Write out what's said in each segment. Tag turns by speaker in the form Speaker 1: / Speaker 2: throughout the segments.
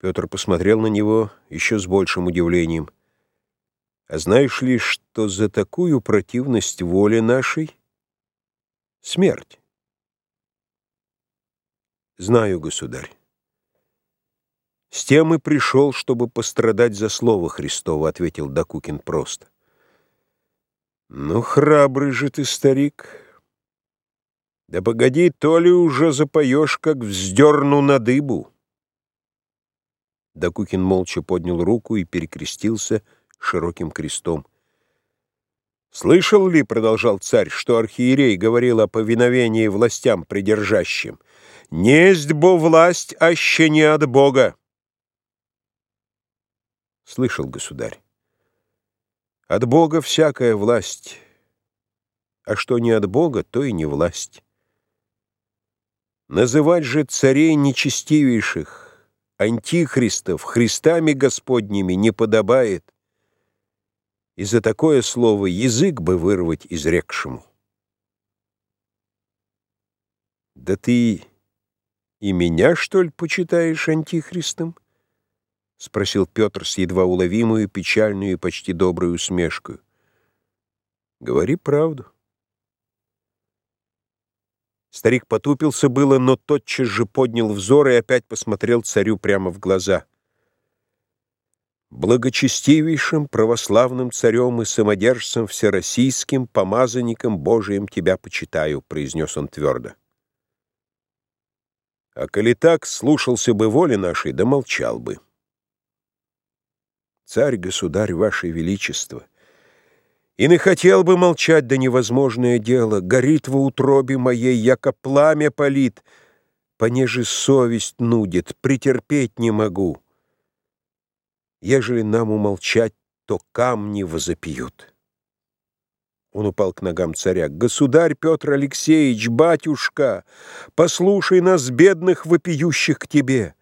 Speaker 1: Петр посмотрел на него еще с большим удивлением. «А знаешь ли, что за такую противность воли нашей — смерть?» «Знаю, государь. С тем и пришел, чтобы пострадать за слово Христово», — ответил Докукин просто. «Ну, храбрый же ты, старик. Да погоди, то ли уже запоешь, как вздерну на дыбу». Докукин молча поднял руку и перекрестился широким крестом. «Слышал ли, — продолжал царь, — что архиерей говорил о повиновении властям придержащим? Несть бо власть, аще не от Бога!» «Слышал, государь. От Бога всякая власть, а что не от Бога, то и не власть. Называть же царей нечестивейших, антихристов Христами Господними не подобает, и за такое слово язык бы вырвать изрекшему. Да ты и меня, что ли, почитаешь антихристом? — спросил Петр с едва уловимую, печальную и почти добрую усмешкой. — Говори правду. Старик потупился было, но тотчас же поднял взор и опять посмотрел царю прямо в глаза. «Благочестивейшим православным царем и самодержцем всероссийским, помазанником Божиим тебя почитаю», — произнес он твердо. «А коли так, слушался бы воли нашей, да молчал бы». «Царь-государь, ваше величество», и не хотел бы молчать, да невозможное дело. Горит во утробе моей, яко пламя палит, Понеже совесть нудит, претерпеть не могу. Ежели нам умолчать, то камни возопьют. Он упал к ногам царя. «Государь Петр Алексеевич, батюшка, послушай нас, бедных, вопиющих к тебе».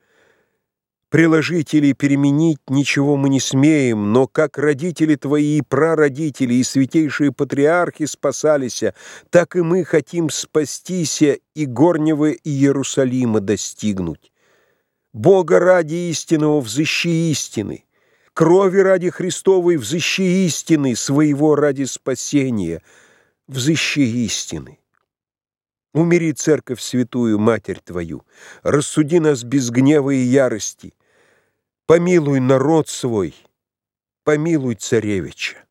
Speaker 1: Приложить или переменить ничего мы не смеем, но как родители твои и прародители и святейшие патриархи спасались, так и мы хотим спастися и горнего Иерусалима достигнуть. Бога ради истинного взыщи истины, крови ради Христовой взыщи истины, своего ради спасения взыщи истины. Умери, Церковь Святую, Матерь Твою, рассуди нас без гнева и ярости, Помилуй народ свой, помилуй царевича.